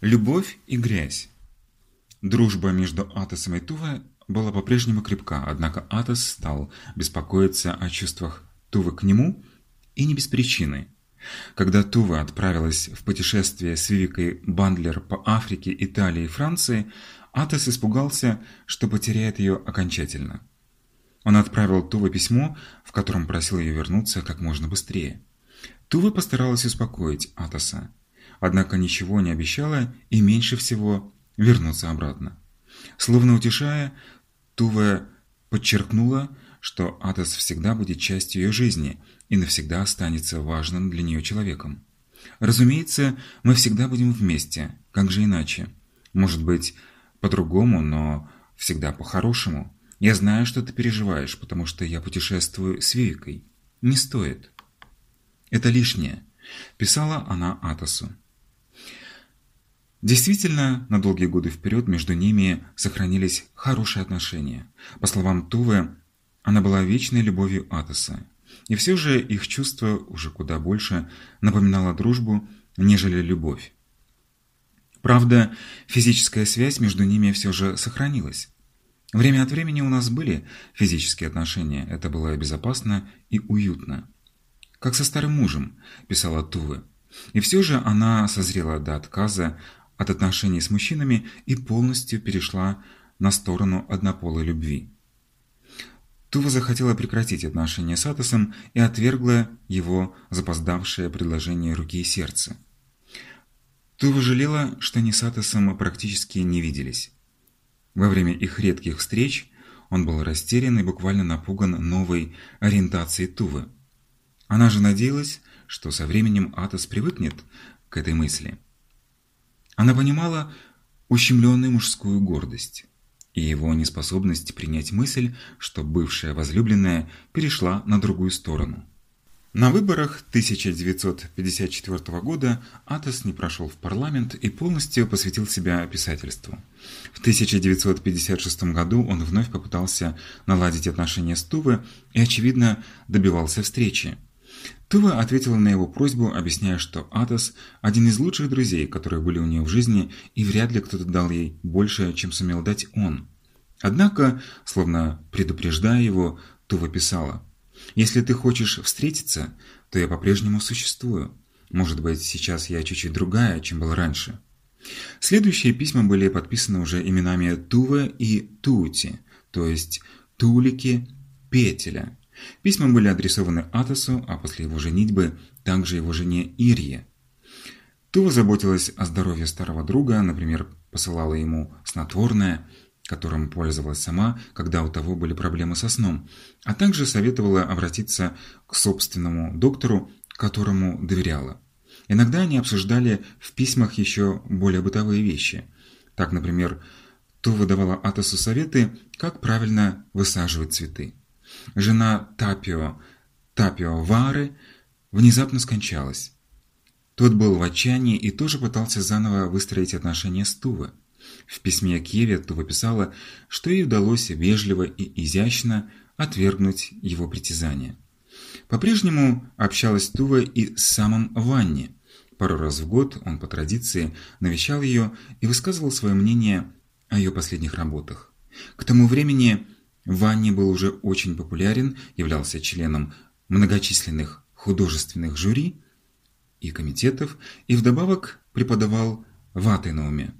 Любовь и грязь. Дружба между Атосом и Туве была по-прежнему крепка, однако Атос стал беспокоиться о чувствах Тувы к нему и не без причины. Когда Тува отправилась в путешествие с Вивикой Бандлер по Африке, Италии и Франции, Атос испугался, что потеряет ее окончательно. Он отправил Туве письмо, в котором просил ее вернуться как можно быстрее. Тува постаралась успокоить Атоса однако ничего не обещала и меньше всего вернуться обратно. Словно утешая, Тува подчеркнула, что Атос всегда будет частью ее жизни и навсегда останется важным для нее человеком. Разумеется, мы всегда будем вместе, как же иначе? Может быть, по-другому, но всегда по-хорошему. Я знаю, что ты переживаешь, потому что я путешествую с Вивикой. Не стоит. Это лишнее, писала она Атосу. Действительно, на долгие годы вперед между ними сохранились хорошие отношения. По словам Тувы, она была вечной любовью Атоса. И все же их чувство уже куда больше напоминало дружбу, нежели любовь. Правда, физическая связь между ними все же сохранилась. Время от времени у нас были физические отношения, это было безопасно и уютно. Как со старым мужем, писала Тувы. И все же она созрела до отказа от отношений с мужчинами и полностью перешла на сторону однополой любви. Тува захотела прекратить отношения с Атосом и отвергла его запоздавшее предложение руки и сердца. Тува жалела, что они с Атосом практически не виделись. Во время их редких встреч он был растерян и буквально напуган новой ориентацией Тувы. Она же надеялась, что со временем Атос привыкнет к этой мысли – она понимала ущемленную мужскую гордость и его неспособность принять мысль, что бывшая возлюбленная перешла на другую сторону. На выборах 1954 года Атос не прошел в парламент и полностью посвятил себя писательству. В 1956 году он вновь попытался наладить отношения с Туве и, очевидно, добивался встречи. Тува ответила на его просьбу, объясняя, что Атос – один из лучших друзей, которые были у нее в жизни, и вряд ли кто-то дал ей больше, чем сумел дать он. Однако, словно предупреждая его, Тува писала «Если ты хочешь встретиться, то я по-прежнему существую. Может быть, сейчас я чуть-чуть другая, чем была раньше». Следующие письма были подписаны уже именами Тува и Тути, то есть Тулики Петеля. Письма были адресованы Атосу, а после его женитьбы также его жене Ирье. Тува заботилась о здоровье старого друга, например, посылала ему снотворное, которым пользовалась сама, когда у того были проблемы со сном, а также советовала обратиться к собственному доктору, которому доверяла. Иногда они обсуждали в письмах еще более бытовые вещи. Так, например, Тува давала Атосу советы, как правильно высаживать цветы. Жена Тапио, Тапио Вары, внезапно скончалась. Тот был в отчаянии и тоже пытался заново выстроить отношения с Тувой. В письме к Еве Тува писала, что ей удалось вежливо и изящно отвергнуть его притязания. По-прежнему общалась Тува и с самым Ванни. Пару раз в год он по традиции навещал ее и высказывал свое мнение о ее последних работах. К тому времени Ванни был уже очень популярен, являлся членом многочисленных художественных жюри и комитетов и вдобавок преподавал в Атенауме.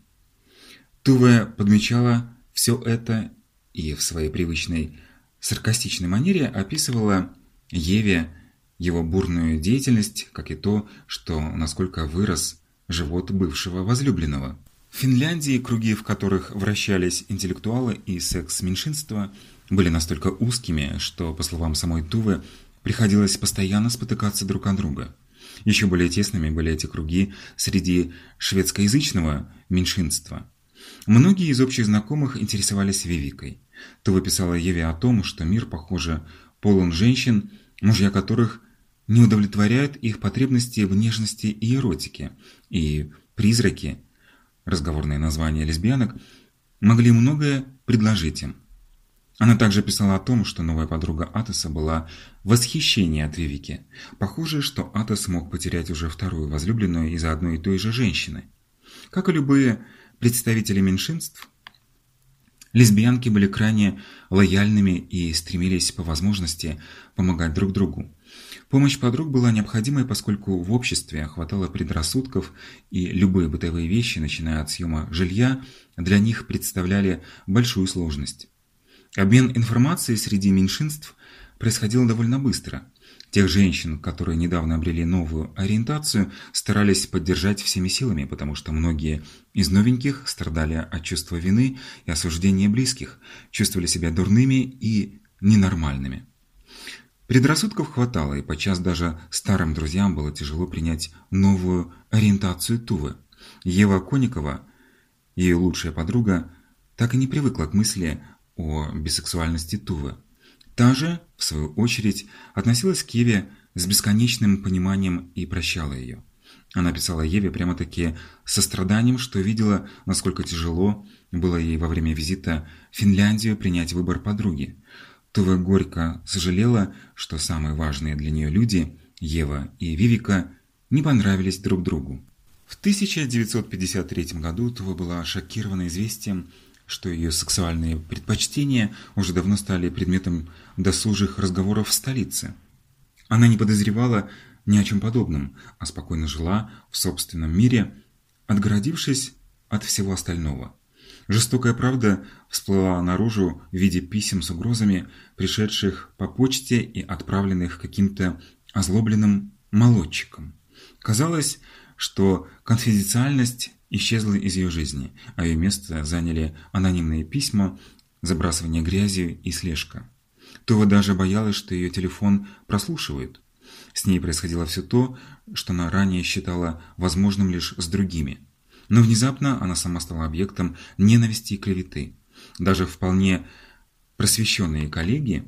Туве подмечала все это и в своей привычной саркастичной манере описывала Еве его бурную деятельность, как и то, что насколько вырос живот бывшего возлюбленного. В Финляндии, круги в которых вращались интеллектуалы и секс-меньшинства, были настолько узкими, что, по словам самой Тувы, приходилось постоянно спотыкаться друг от друга. Еще более тесными были эти круги среди шведскоязычного меньшинства. Многие из общих знакомых интересовались Вивикой. Тува писала Еве о том, что мир, похоже, полон женщин, мужья которых не удовлетворяют их потребности в нежности и эротике, и призраки, разговорные названия лесбиянок, могли многое предложить им. Она также писала о том, что новая подруга Атоса была в восхищении от Вивики. Похоже, что Атос мог потерять уже вторую возлюбленную из-за одной и той же женщины. Как и любые представители меньшинств, лесбиянки были крайне лояльными и стремились по возможности помогать друг другу. Помощь подруг была необходимой, поскольку в обществе хватало предрассудков, и любые бытовые вещи, начиная от съема жилья, для них представляли большую сложность. Обмен информацией среди меньшинств происходил довольно быстро. Тех женщин, которые недавно обрели новую ориентацию, старались поддержать всеми силами, потому что многие из новеньких страдали от чувства вины и осуждения близких, чувствовали себя дурными и ненормальными. Предрассудков хватало, и подчас даже старым друзьям было тяжело принять новую ориентацию Тувы. Ева Коникова, ее лучшая подруга, так и не привыкла к мысли о бисексуальности Тувы. Та же, в свою очередь, относилась к Еве с бесконечным пониманием и прощала ее. Она писала Еве прямо-таки со страданием, что видела, насколько тяжело было ей во время визита в Финляндию принять выбор подруги. Тува горько сожалела, что самые важные для нее люди, Ева и Вивика, не понравились друг другу. В 1953 году Тува была шокирована известием, что ее сексуальные предпочтения уже давно стали предметом досужих разговоров в столице. Она не подозревала ни о чем подобном, а спокойно жила в собственном мире, отгородившись от всего остального. Жестокая правда всплыла наружу в виде писем с угрозами, пришедших по почте и отправленных каким-то озлобленным молодчиком. Казалось, что конфиденциальность исчезла из ее жизни, а ее место заняли анонимные письма, забрасывание грязью и слежка. Това даже боялась, что ее телефон прослушивают. С ней происходило все то, что она ранее считала возможным лишь с другими – но внезапно она сама стала объектом ненависти и клеветы. Даже вполне просвещенные коллеги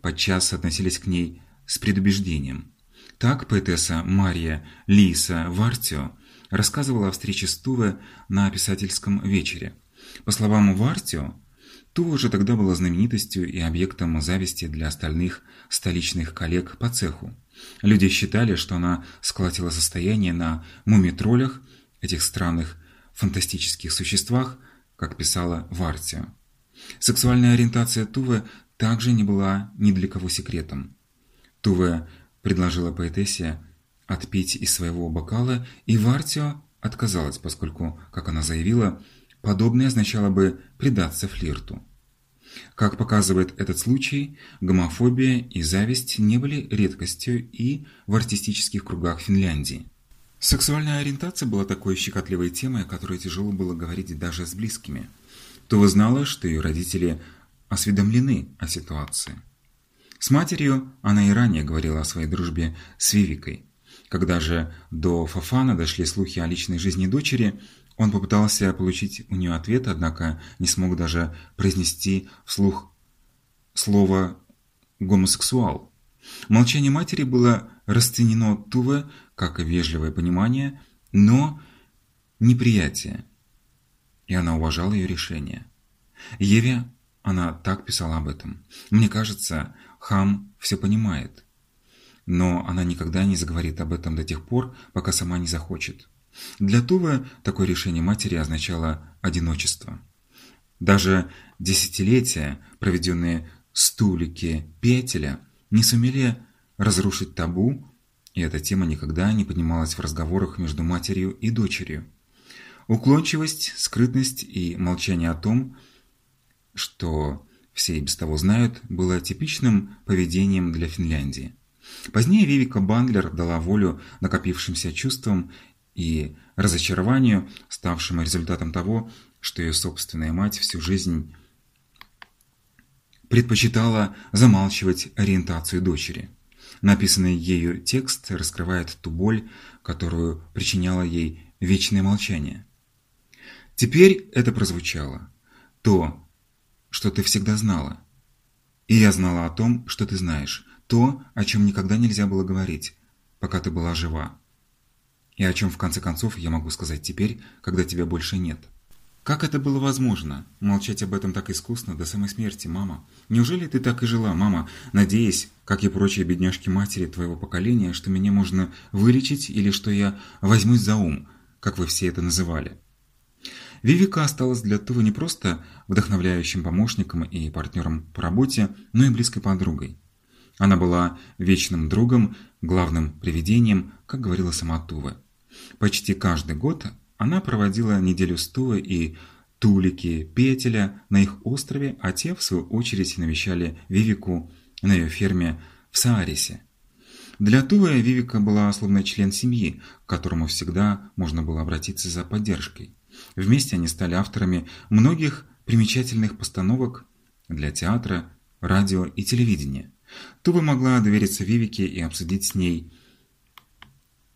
подчас относились к ней с предубеждением. Так поэтесса Мария Лиса Вартио рассказывала о встрече с Туве на писательском вечере. По словам Вартио, Тува уже тогда была знаменитостью и объектом зависти для остальных столичных коллег по цеху. Люди считали, что она сколотила состояние на мумитролях этих странных фантастических существах, как писала Вартия. Сексуальная ориентация Туве также не была ни для кого секретом. Туве предложила поэтессе отпить из своего бокала, и Вартио отказалась, поскольку, как она заявила, подобное означало бы предаться флирту. Как показывает этот случай, гомофобия и зависть не были редкостью и в артистических кругах Финляндии. Сексуальная ориентация была такой щекотливой темой, о которой тяжело было говорить даже с близкими. Това знала, что ее родители осведомлены о ситуации. С матерью она и ранее говорила о своей дружбе с Вивикой. Когда же до Фафана дошли слухи о личной жизни дочери, он попытался получить у нее ответ, однако не смог даже произнести вслух слово «гомосексуал». Молчание матери было расценено Туве как вежливое понимание, но неприятие. И она уважала ее решение. Еве она так писала об этом. Мне кажется, Хам все понимает. Но она никогда не заговорит об этом до тех пор, пока сама не захочет. Для Тувы такое решение матери означало одиночество. Даже десятилетия, проведенные стулики Петеля, не сумели разрушить табу, и эта тема никогда не поднималась в разговорах между матерью и дочерью. Уклончивость, скрытность и молчание о том, что все и без того знают, было типичным поведением для Финляндии. Позднее Вивика Бандлер дала волю накопившимся чувствам и разочарованию, ставшим результатом того, что ее собственная мать всю жизнь предпочитала замалчивать ориентацию дочери. Написанный ею текст раскрывает ту боль, которую причиняло ей вечное молчание. Теперь это прозвучало. То, что ты всегда знала. И я знала о том, что ты знаешь. То, о чем никогда нельзя было говорить, пока ты была жива. И о чем, в конце концов, я могу сказать теперь, когда тебя больше нет. Как это было возможно? Молчать об этом так искусно до самой смерти, мама. Неужели ты так и жила, мама, надеясь, как и прочие бедняжки матери твоего поколения, что меня можно вылечить или что я возьмусь за ум, как вы все это называли. Вивика осталась для Тувы не просто вдохновляющим помощником и партнером по работе, но и близкой подругой. Она была вечным другом, главным привидением, как говорила сама Тува. Почти каждый год она проводила неделю с Тувой и Тулики, Петеля на их острове, а те, в свою очередь, навещали Вивику на ее ферме в Саарисе. Для Тувы Вивика была словно член семьи, к которому всегда можно было обратиться за поддержкой. Вместе они стали авторами многих примечательных постановок для театра, радио и телевидения. Тува могла довериться Вивике и обсудить с ней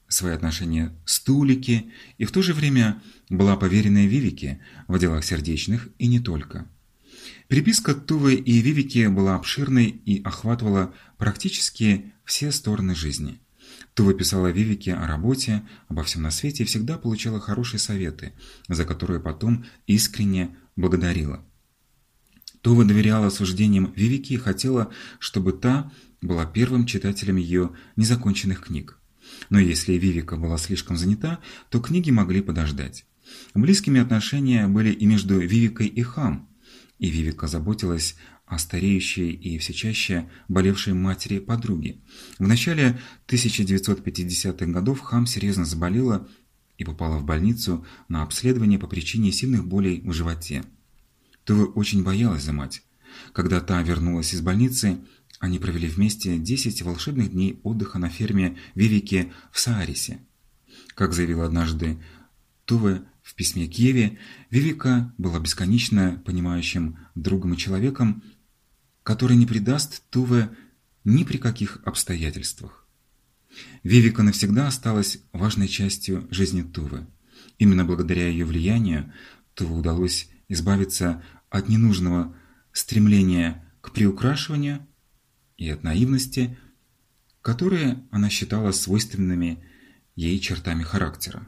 свои отношения с Тулики, и в то же время была поверенной Вивике в делах сердечных и не только. Переписка Тувы и Вивики была обширной и охватывала практически все стороны жизни. Тува писала Вивике о работе, обо всем на свете и всегда получала хорошие советы, за которые потом искренне благодарила. Тува доверяла суждениям Вивики и хотела, чтобы та была первым читателем ее незаконченных книг. Но если Вивика была слишком занята, то книги могли подождать. Близкими отношения были и между Вивикой и Хам, и Вивика заботилась о стареющей и все чаще болевшей матери подруги. В начале 1950-х годов Хам серьезно заболела и попала в больницу на обследование по причине сильных болей в животе. Тува очень боялась за мать. Когда та вернулась из больницы, они провели вместе 10 волшебных дней отдыха на ферме Вивики в Саарисе. Как заявила однажды Туве в письме к Еве, Вивика была бесконечно понимающим другом и человеком, который не предаст Туве ни при каких обстоятельствах. Вивика навсегда осталась важной частью жизни Тувы. Именно благодаря ее влиянию Туве удалось избавиться от ненужного стремления к приукрашиванию и от наивности, которые она считала свойственными ей чертами характера.